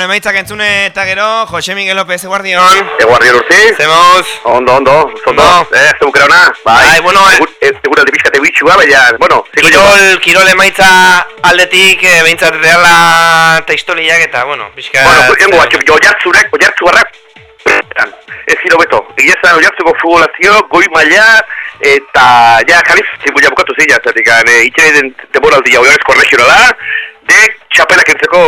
Bueno, emaitzak entzune eta gero, Jose Miguel López, eguardion. Eguardi urti? Zemoz. Ondo, ondo, zondo. Ondo. Eh, zeu ona? Bai. Bai, bueno, eh. Egur- eh, Eguraldi pixkate bitxua, baina, bueno. Kirol, kirol emaitza aldetik, e, behintzat reala eta historiak eta, bueno, pixka... Bueno, jengo, batxo, jo jartzurek, jartzu barrak, ez giro beto. Egia zan, ojartzuko futbolazio, goi maila, eta, ja, jaliz, zibuia bukatu zila, zatik, e, itxene den temporaldia, oiarezko regionala, de txapelak entzeko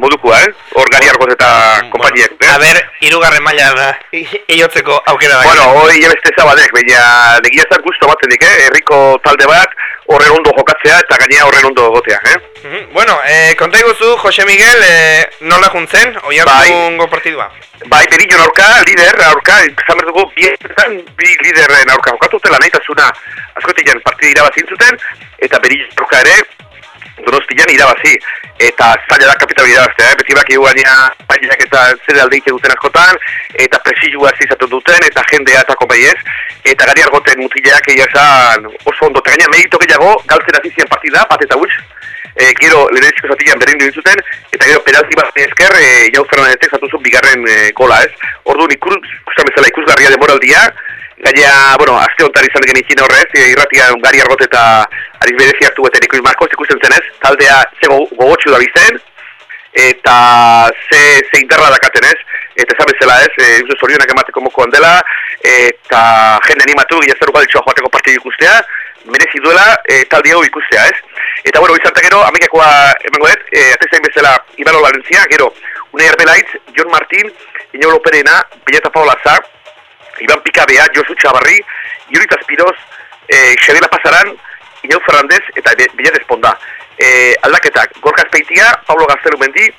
modukoa, eh? Hor gari argoz eta kompainiek, eh? A ber, irugarren maila eiotzeko aukera da. Bueno, hoi beste zabadek, baina negia zan guztu batzen dik, eh? Herriko talde bat, horren ondo jokatzea eta gainea horren ondo gotea, eh? Mhm. Bueno, eh, konta iguzu, Jose Miguel, eh, nola juntzen, oi hartungo partidua. Bai, berillo aurka, lider, aurka, izan bietan, bi lideren aurka jokatu zutela nahitasuna, askotian partida irabazin zuten, eta berillo aurka ere, donostian irabazi, eta zaila da kapital irabaztea, eh? beti baki gaina pailak eta zer alde egite duten askotan, eta presilua zizatu duten, eta jendea eta konbaiez, eta gari argoten mutileak egia esan oso ondo, eta gaina merito gehiago, galtzen azizien partida, bat eta huts, e, gero lehenezko zatian berdin duen zuten, eta gero penalti bat esker, e, Jau Fernandezek zatu bigarren e, gola ez. Orduan ikus, bezala ikusgarria demoraldia, gaina, bueno, azte honetan izan gen itxin horrez, e, irratia gari argot eta ariz berezi hartu beten ikus markoz ikusten zenez, taldea ze go- gogotxu da bizten, eta ze, ze indarra dakaten ez, eta esan bezala ez, e, uste zorionak emateko mokoan dela, eta jende animatu, gila zer ugaditxoa joateko partidu ikustea, merezi duela e, talde hau ikustea ez. Eta bueno, izan gero, amikakoa emango dut, e, atezain bezala Ibano Valentzia, gero, Unai Arbelaitz, Jon Martin, Iñolo Perena, Belleta Paola Zar, Iban Pikabea, Josu Txabarri, Iurita Espiroz, e, Xabela Pasaran, Iñau Ferrandez eta Bella Desponda. E, aldaketak, Gorka Azpeitia, Pablo Gaztelu Mendi,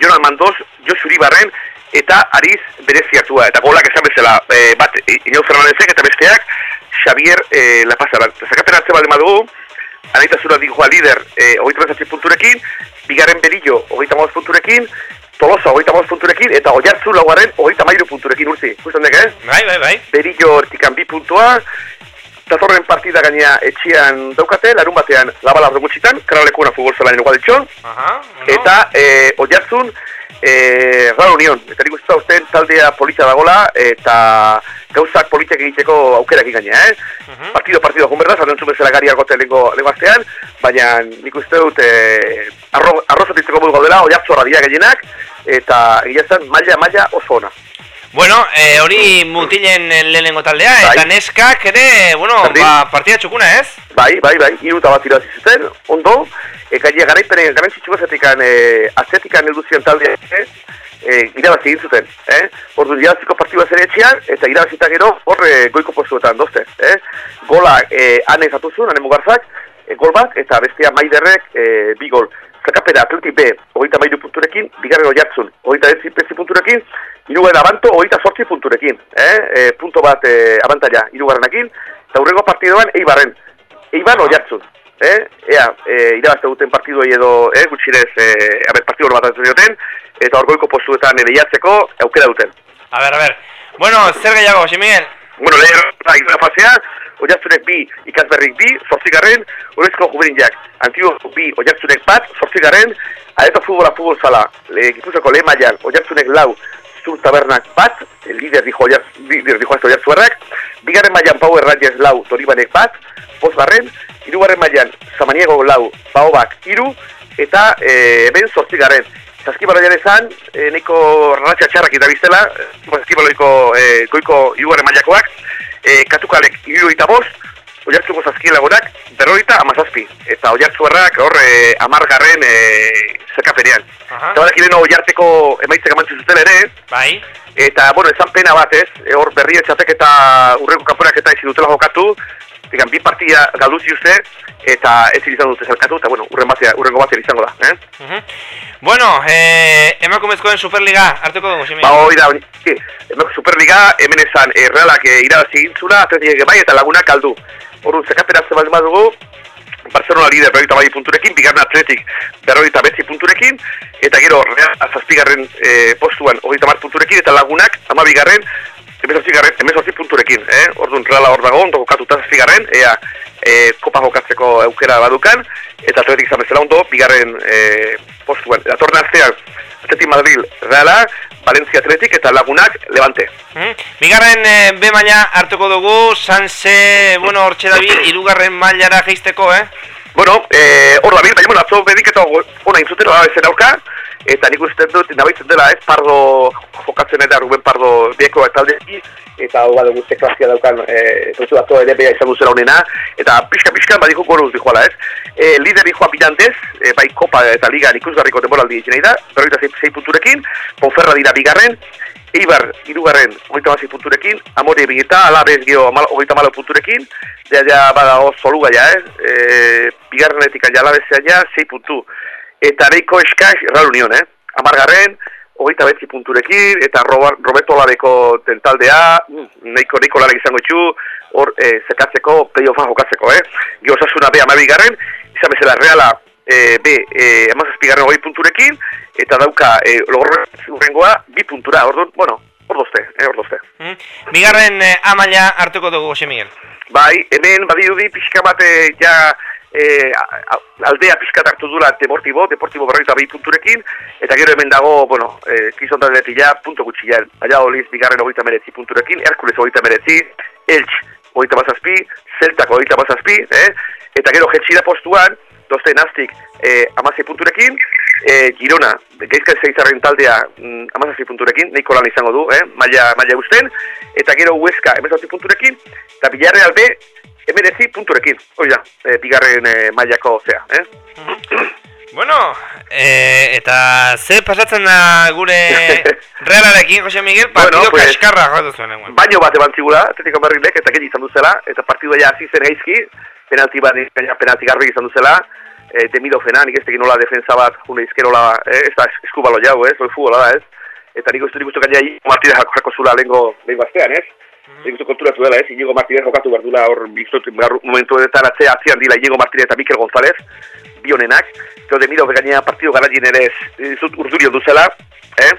Jon Josu Uribarren, eta Ariz Berezi hartua. Eta golak esan bezala, e, bat I- Iñau Ferrandezek eta besteak, Xavier e, La Pasaran. Zakapen atze baldin badugu, Anaitasuna dijoa lider e, hogeita mazatzi punturekin, bigarren berillo hogeita punturekin, Tolosa hogeita maoz punturekin, eta oiartzu laugarren hogeita mairu punturekin urzi. Ikusten dek, eh? Bai, bai, bai. Berillo hortikan bi puntua, datorren partida gaina etxian daukate, larun batean labalar gutxitan, karalekuna futbol zelainen ugaditxon, Aha, bueno. eta e, oiartzun, e, Real Union, eta nik uste uzten taldea polita dagola, eta gauzak politak egiteko aukerak gaina, eh? Mhm. Partido, partido, jun berda, zaten bezala gari argote lengo, lengo baina nik uste dut e, arro, arrozotitzeko modu gaudela, oiartzu horra dira gehienak, eta egia zen, maila, maila oso ona. Bueno, eh, hori mutilen lehenengo taldea, Bai. eta neskak ere, bueno, ba, partida txukuna ez? Bai, bai, bai, iruta bat irabazi zuten, ondo, e, gainera garaipenen garantzitsu bezatikan, e, atzetikan eduzien talde, e, e, irabazi egin zuten, eh? Ordu irabaziko partidua zer etxean, eta irabazita gero horre goiko postuetan dozte, eh? Gola e, ane zatu zuen, ane mugarzak, e, gol bat, eta bestia maiderrek e, bi gol. Zakapera Atletik B, hogeita mairu punturekin, bigarren oiartzun, hogeita ez pezi punturekin, hirugarren abanto, hogeita sortzi punturekin, eh? E, punto bat e, abantaila, hirugarrenakin, eta hurrengo partidoan eibarren, eibar oiartzun, eh? Ea, e, irabazte duten partiduei edo, eh, gutxirez, e, abet, partidu hor bat dioten, eta orgoiko postuetan ere jatzeko aukera duten. A ber, a ber. Bueno, zer gehiago, Jose Miguel? Bueno, lehen fasea, oiartzunek bi, ikasberrik bi, sortzigarren, horrezko jubelinjak, antio bi, oiartzunek bat, sortzigarren, areto futbola futbol sala, le, gipuzako lehen mailan, oiartzunek lau, zur tabernak bat, el líder dijo, oiartz, líder dijo esto oiartzuerrak, bigarren mailan Power Rangers lau, toribanek bat, bosgarren, hirugarren mailan Samaniego lau, baobak hiru, eta e, hemen sortzigarren. Zaskibaloian ezan, e, neko ratxa txarrak eta biztela, zaskibaloiko e, goiko hirugarren mailakoak, e, katukalek hiru eta bost, oiartzuko zazkien lagunak, berroita amazazpi. Eta oiartzuarrak hor e, amargarren e, zekapenean. Aha. Eta badak ireno oiarteko emaitzek amantzen zuten ere, Bai. eta, bueno, esan pena bat ez, e, hor berri etxatek eta urreko kaporak eta ezin dutela jokatu, digan, bi partia galdu ziuzte, eta ez izan dute zelkatu, eta, bueno, urren batea, urrengo batean izango da, eh? Mhm. Bueno, eh, emakumezkoen Superliga hartuko dugu, Ximi. Ba, hori da, hori, sí, Superliga, hemen esan, e, realak e, irabazi egintzula, atletik bai, eta lagunak kaldu. Orduan, zekapera ze baldin badugu, Barcelona lider berroita bai punturekin, bigarren atletik berroita betzi punturekin, eta gero, real, zazpigarren e, postuan hogeita mar punturekin, eta lagunak, ama bigarren, emezortzigarren, emezortzi punturekin, eh? Orduan, reala hor dago, ondo kokatuta zazpigarren, ea, e, kopa jokatzeko aukera badukan, eta atletik izan bezala ondo, bigarren e, postuan. Datorren astean, Atletik Madrid, Reala, Valencia Atletik eta lagunak Levante. Mhm. Bigarren eh, B maila hartuko dugu, Sanse, bueno, hortxe dabil, irugarren mailara geisteko, eh? Bueno, eh, hor da bil, baina bueno, atzo bedik eta ona intzuten hori ezen aurka, eta nik uste dut nabaitzen dela ez, Pardo jokatzen eta Ruben Pardo bieko taldeki, eta hau badugu ze klasia daukan, eh, zutu atzo ere beha izan duzera honena, eta pixka-pixka badiko goruz dijoala ez. Eh, lideri joa bilantez, eh, bai Kopa eta Liga ikusgarriko demoraldi egin nahi da, berroita zei, zei punturekin, Ponferra dira bigarren, Eibar, irugarren, hogeita mazai punturekin, Amore bigeta, Alabez geho, hogeita malo punturekin, ja, ja, badago zoluga ja, eh? E, bigarrenetik ja, Alabezea ja, sei puntu. Eta Reiko Eskaz, Real Union, eh? Amargarren, hogeita betzi punturekin, eta Robert, Roberto Olabeko tentaldea, neiko, neiko lanak izango itxu, hor, e, zekatzeko, playoffa jokatzeko, eh? Gio osasuna B amabigarren, izan bezala Reala, e, B, e, amazazpigarren hogei punturekin, eta dauka e, logorrengoa bi puntura, orduan, bueno, hor dozte, eh, hor dozte. Mhm. Bigarren eh, A maila hartuko dugu, Jose Miguel. Bai, hemen badirudi pixka bat eh, ja e, aldea pixka hartu dula Deportibo, Deportibo berroita bi punturekin, eta gero hemen dago, bueno, e, kizon taldetik ja, punto gutxi ja, Baina Oliz, bigarren hogeita meretzi punturekin, Herkules hogeita meretzi, Elx hogeita mazazpi, Zeltak hogeita mazazpi, eh? eta gero jetxira postuan, dozte naztik e, amazei punturekin, e, Girona, geizka zeizarren taldea mm, amazazpi punturekin, nahiko lan izango du, eh? maila, maila usten, eta gero Huesca emezazpi punturekin, eta Villarreal B emeretzi punturekin, hori da, e, bigarren e, mailako zea, eh? Bueno, eh, eta ze pasatzen da gure Realarekin, Jose Miguel, partido Bueno, pues- kaskarra jokatu zuen, eguen. Baino bat eban zigula, Atletico Madridek, eta gehi izan duzela, eta partidua ja hasi zen gaizki, penalti bat, penalti garbi izan duzela, e, demido fena, nik ez tekin nola defensa bat, june izkerola, eh, ez da eskubalo jau, ez, hori futbola da, ez, eta nik uste nik uste gaina jako, jako zula lehenko behin bastean, ez, nik uste konturatu dela, ez, Inigo Martínez jokatu behar dula, hor, biztut, momentu edetan atzea atzean dila Inigo Martínez eta Mikel González, bi honenak, gero demido gaina partido garaien ere ez, urdurio duzela, eh,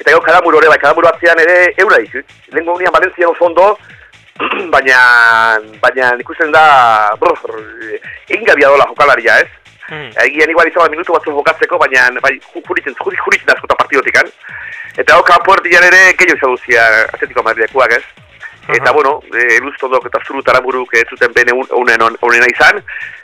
eta gero kadamuro ere, bai, kadamuro atzean ere eura dizu, lehenko unian Valencia oso ondo, baina, baina ikusten da, brr, egin gabia dola jokalaria, ez? Mhm. Egian igual izan bat minutu batzu jokatzeko, baina bai, ju- juritzen, juri, juritzen askota partidotikan. Eta hau kanpo erdian ere gehiago izan duzia Atletico Madridekuak, ez? Eta, bueno, e, lustodok eta zurutara buruk ez zuten bene un- unen on- onena izan.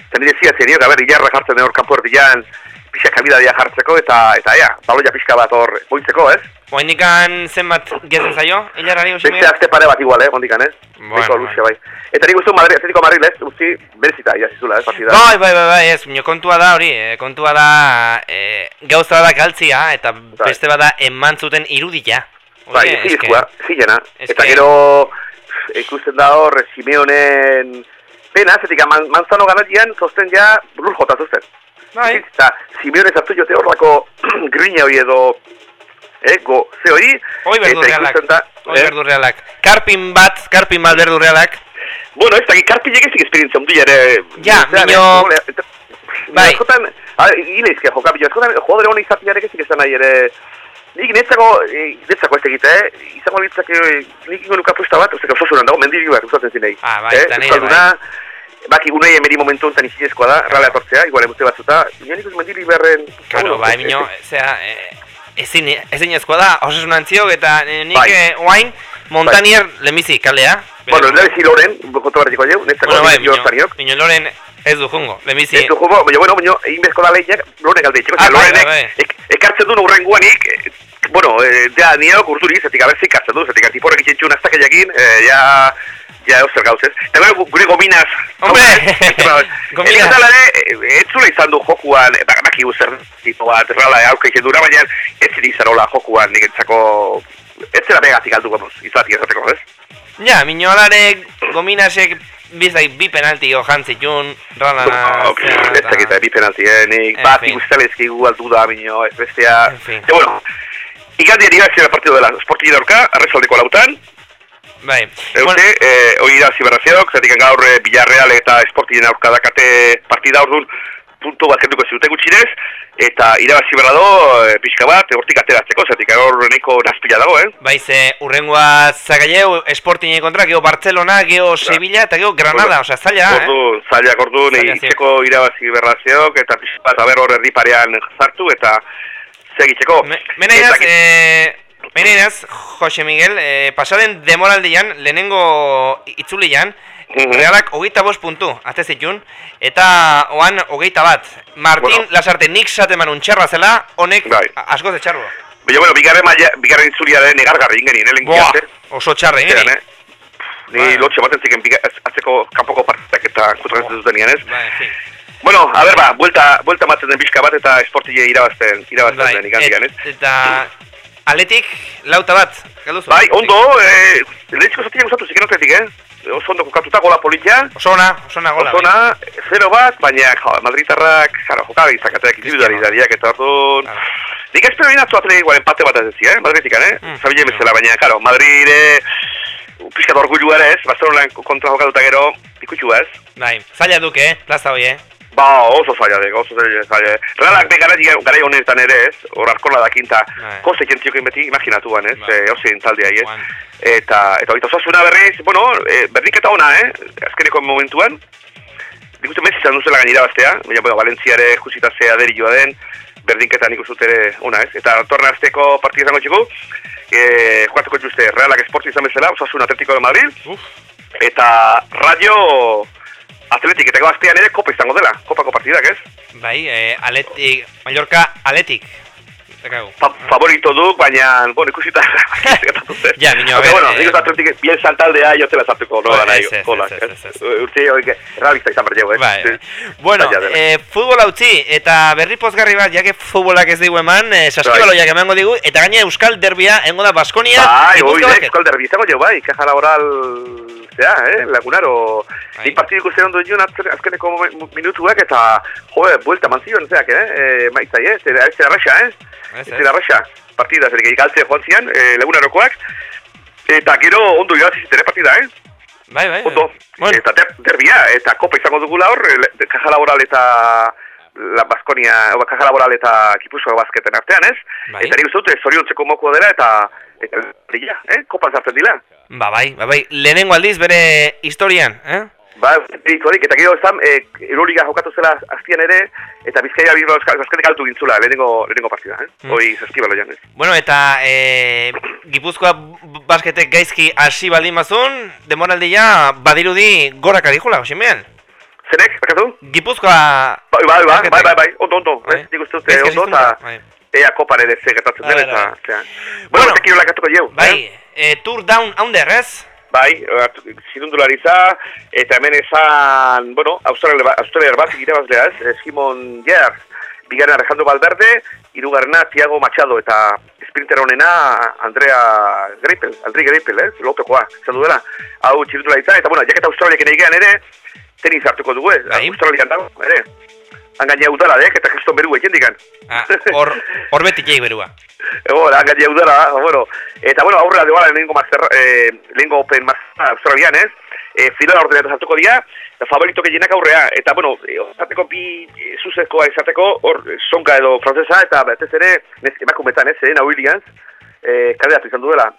Eta nire zia zenio, gaber, ilarra jartzen den hor kanpo erdian, pixka jartzeko, eta, eta ea, baloia pixka bat hor boitzeko, ez? Oainikan zenbat gezen zaio, hilarari, Jose Beste azte pare bat igual, eh, ondikan, ez? Bueno, Nahiko luzea, bai. Eta nik uste Madrid, Atletico Madrid, ez, utzi, berezita, jasizula, ez, partida. Bai, bai, bai, bai, ez, baina kontua da hori, eh, kontua da eh, gauza da galtzia, eta beste bada eman zuten irudia. Bai, zizkoa, zilena. eske- Eta gero ikusten da hor Simeonen pena, zetik man, manzano ganatian zosten ja lur jota zuzten. Bai, Eta Simeone zartu jote horrako grina hori edo eh, go, ze hori, eta ikusten da, hoi eh, berdu realak. Karpin bat, karpin bat berdu realak. bueno, ez dakit, karpinek ezik esperientzia ondia ere. Ja, eh, eta- Bai. Askotan, a ver, ileizke joka, bino, askotan, jodere honi izatearek ezik esan nahi ere, Nik netzako, eh, netzako ez egite, eh? izango litzake, eh, nik ingo nuka apuesta bat, ozeka osasunan dago, mendiri bat, usatzen zinei. Ah, bai, eh? eta nire Euskalduna, Baki unei emeri momentu enten izinezkoa da, rala etortzea, igual emute batzuta, baina nik mendiri berren... Claro, bai, mino, zera, eh, ezin, ezin ezkoa da, osasun antziok, eta eh, nik Bai. eh, oain, Montanier lehenbizi kalea. Bueno, lehenbizi loren, bokoto barriko jau, netzako bueno, bai, zariok. mino loren ez du jungo, lehenbizi. Ez du jugo, baina, bueno, baina, egin bezko da lehiak, lorenek alde itxeko, Ah, eta lorenek, bai, bai. ek, ekartzen duen urrenguanik, eh, bueno, eh, ja, niok urturi, zetik, a ber, zik hartzen du, zetik, tiporek itxentxun aztak jakin, eh, ja, ja, zer gauz, ez? Eta gero, gure gominaz. Hombre! Gomina! Eta ere, ez zula izan du jokuan, eta baki zer tipo bat, errala, aurka dura, baina ez ziri izarola jokuan, nik entzako, ez zera begatik aldu gomoz, izatik ezateko, ez? Ja, minolare gominasek bizai bi penalti jo jantzitun, rala na... Ez zekita, bi penalti, eh, nik, bat ikustelezki gu aldu da, minio, ez bestea. En fin. Eta bueno, igandia nire zira partido dela, esportile aurka, arrezaldeko lautan, Bai. Eute, Bueno, eh, hori da ziberrazioak, zatik gaur eh, Villarreal eta Sportinen aurka dakate partida orduan puntu bat kenduko zidute gutxinez, eta irabazi berra do, eh, pixka bat, hortik ateratzeko, zatik gaur neko nazpila dago, eh? bai, ze urrengoa zagaieu, Sporting kontra, geho Barcelona, geho Sevilla, eta geho Granada, osea, zaila, eh? Ordu, zailak ordu, Zaila, itxeko irabazi berrazioak, eta pixka bat aber hor erdi parean sartu, eta segitzeko. Me, mena Eta inaz, ki- eh, mena inaz, Jose Miguel, eh, pasaden demoraldian, lehenengo itzulian. Realak hogeita bost puntu, azte zitun, eta oan hogeita bat. Martin Bueno. Lasarte nik zateman untxarra zela, honek Bai. asko ze txarro. Baina, bueno, bigarren, maila, bigarren itzulia den negargarri ingenien, eh, Boa, lenkiate. oso txarra, Zeran, ingeni. eh? Ni Bai. lotxe baten ziken biga- az- atzeko kanpoko partidak eta kutratzen zuten ez? Bai, en fin. Bueno, a ver, ba, vuelta, vuelta matzen den pixka bat eta esportile irabazten, irabazten Bai, den ez? et- eta aletik lauta bat, galduzu. Bai, ondo, eh, lehentziko zatien usatu ziken atletik, eh? Oso ondo kokatuta gola politia, Oso ona, oso ona gola. oso ona, zero bat, baina, jo, Madritarrak, jaro, jokabe izakateak individualizariak eta orduan... Claro. Nik espero egin atzu atletik igual empate bat ez dezia, eh? Madridikan, eh? Mm. Zabile bezala, baina, karo, Madrid, eh, pixkat orgullu ere ez, Barcelona kontra jokatuta gero, ikutxu ez. Bai, zaila duke, eh, plaza hoi, eh. Ba, oso zaila deko, oso zaila. Realak be gara, gara honetan ere ez, hor arkola dakinta, Bai. koste jentziokin beti imaginatuan ez, Bai. e, ozein taldea ez. Eta, eta hori osasuna berriz, bueno, e, berriketa ona, eh, azkeneko momentuan. Nik uste mezi izan duzela gainera bastea, baina, bueno, Valentziare jusita zea derilloa den, berdinketa nik uste ere ona ez. Eta torna azteko partida izango txiko, e, joateko txuste, Realak esporti izan bezala, osasuna Atletico de Madrid, Uf, eta Radio Atletik, eta gaztean ere kopa izango dela, kopako partidak ez. bai, eh, aletik, Mallorca aletik. Fa favorito du, baina, bueno, ikusita. Ja, minio, a ver, bueno, eh, nik uste bien saltaldea jotela zartuko, no Bueno, da nahi, kolak, ez, ez, ez. Urte hori, realista izan berdiago, eh? Bai, bai. Bueno, eh, futbol utzi eta berri pozgarri bat, jake futbolak ez digu eman, eh, saskibaloiak emango digu, eta gaina Euskal Derbia, engo da Baskonia, Bai, basket. euskal derbi, izango jo, bai, caja laboral, zera, eh, lagunaro. Bai. Nik partidu ikusten ondo azken- azkeneko minutuak, eta, jo, buelta manzioan, zeak, eh, eh, maitzai, eh, zera, zera eh? Ez, zera raxa, partida, zer, galtzea joan zian, eh, lagunarokoak, eta gero ondo irabazi zitene partida, eh? Bai, bai. Ondo, Bueno, eta der, derbia, eta kopa izango dugula hor, caja laboral eta la Baskonia, oba, caja laboral eta Gipuzkoa basketen artean, ez? Bai. Eta nik uste dute zoriontzeko mokoa dela eta eta brilla, eh? Kopan sartzen dila. ba, bai, ba, bai, lehenengo aldiz bere historian, eh? Ba, dituarik, eta gero ezan, e, Euroliga jokatu zela aztian ere, eta Bizkaia Bilbao azkenek altu gintzula, lehenengo, lehenengo partida, eh? Mm. Hoi, zazkibalo ez. Bueno, eta eh, Gipuzkoa basketek gaizki hasi baldin bazun, demoraldia badirudi gorak adikula, Josimean. Zenek, bakatu? Gipuzkoa... Bai, bai, bai, bai, bai, bai, ondo, ondo, Bai. ez? Nik uste dute ondo, eta bai. ea ze gertatzen den, Bai, eta, bai. Bueno. Bueno, beste kirolak atuko jau, eh? Bai, eh, Tour Down Under, ez? Bai, zirundulariza, eta hemen esan, bueno, Australia, Australia bat irabazlea ez, eh, Simon Gerr, bigarren Alejandro Valverde, hirugarrena Tiago Machado, eta sprinter honena Andrea Greipel, Andri Greipel, ez, lopekoa, izan duela, hau txirundularitza, eta bueno, jaketa Australiak egean ere, tenis hartuko dugu, ez, Bai. Australian dago, ere. Han gaina udala, dek, eta Kriston Beru egin digan. Ah, Hor, hor beti jai berua. Ego, han gaina udala, bueno. Eta, bueno, aurrera de bala, lehenengo, master, eh, lehenengo Open Master Australian, ez? Eh, final ordenatu sartuko dira, favorito gehienak aurrea. Eta, bueno, eh, izateko bi eh, zuzekoa izateko, hor, eh, sonka edo francesa, eta batez ere, emakumetan, ez, Serena Williams, eh, kadeatu izan duela,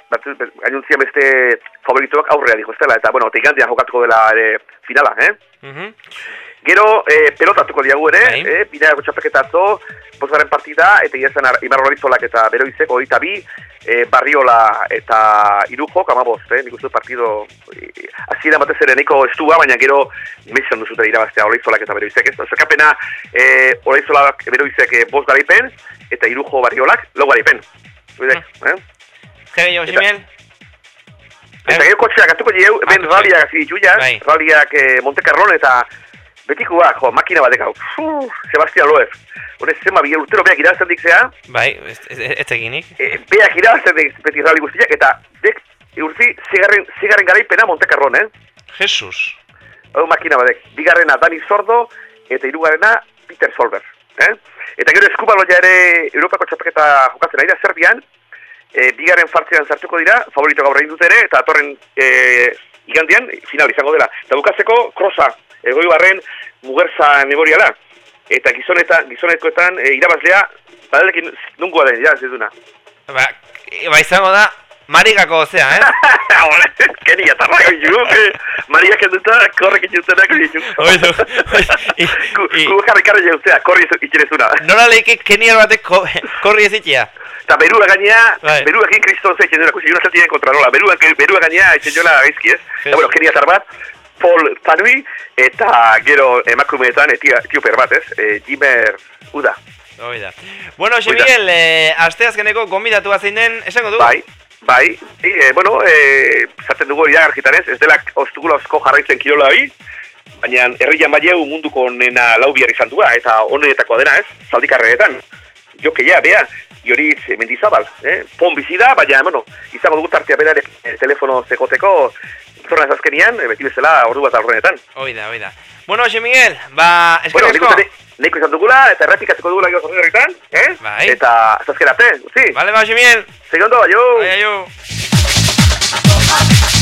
gainuntzia beste favoritoak aurrea dijo estela, eta, bueno, teigandian jokatuko dela ere finala, eh? Mhm. Gero, eh, pelota hartuko diagu ere, Bai. eh, binago txapeketa atzo, bosgarren partida, eta iazan Ibarro Lorizolak eta Beroizeko hori bi, eh, Barriola eta Irujok, amabost, eh, nik uste partido, hasiera batez ere nahiko estua, baina gero mezan duzute irabaztea Lorizolak eta Beroizek, ez? Zerkapena, eh, Lorizolak Beroizek eh, bost garaipen, eta Irujo Barriolak lau garaipen. Oidek, eh? Jere, Josimean? Eta gero kotxeak hartuko dieu, ben Ah, raliak hasi ditu ja, raliak Monte Carlon eta betikoa, jo, makina batek hau. Sebastian Loez. Hore zema bi urtero beak irabazten dikzea, Bai, ez, eginik. e, beak irabazten dik beti rali guztiak, eta dek urzi zigarren, zigarren garaipena Monte Carlon, eh? Jesus. Hau makina badek. Bigarrena Dani Sordo eta hirugarrena Peter Solberg. Eh? Eta gero eskubaloia ere Europako txapeketa jokatzen ari da Serbian. E, bigarren fartzean sartuko dira, favorito gaur egin dute ere, eta atorren e, igandian final izango dela. Eta bukatzeko krosa, egoi barren mugerza memoriala. Eta gizoneta, gizonekoetan e, irabazlea, badalekin nungoa den, ja, ez duna. Ba, ba izango da, marigako zea, eh? Hore, keni atarrak ditu, eh? Maria kenduta, korrek itxutenak ditu. Hoi du, hoi, i- Gu i- gu jarri karri jauztea, korri itxerezuna. Nola leike keniar batek ko, korri ezitia? Eta berua gainea, Bai. beruakin kriston zeitzen dira, kusi, jona zeltien kontra nola, berua, berua gainea etxen jola gaizki, ez? Eta, bueno, genia bat, Paul Tanui, eta gero emakumeetan etio, etioper bat, ez? E, Jimer Uda. Hoi da. Bueno, Xe Hoi da. Miguel, eh, asteazkeneko gonbidatu zein den, esango du? Bai, bai, e, e, bueno, e, zaten dugu iragarkitan ez, ez dela ostugula osko jarraitzen kirola hori, baina herrian baieu munduko onena lau bihar izan duga, eta honetakoa dena ez, zaldikarrenetan. Jokeia, bea, Ioriz Mendizabal, eh? pon bizi da, baina, bueno, izango dugu tartea berare eh, telefono zekoteko, zona ez azkenian, eh, beti bezala ordu bat aurrenetan. Hoi da, hoi da. Bueno, Xe Miguel, ba, Bueno, eskerrik nik asko. uste ne- nahiko izan dugula, eta errepikatzeko dugula gero zorretan, eh? Bai. Eta, ez azken arte, utzi? Vale, ba, Xe Miguel. Segundo, aio! Ai, aio. Thank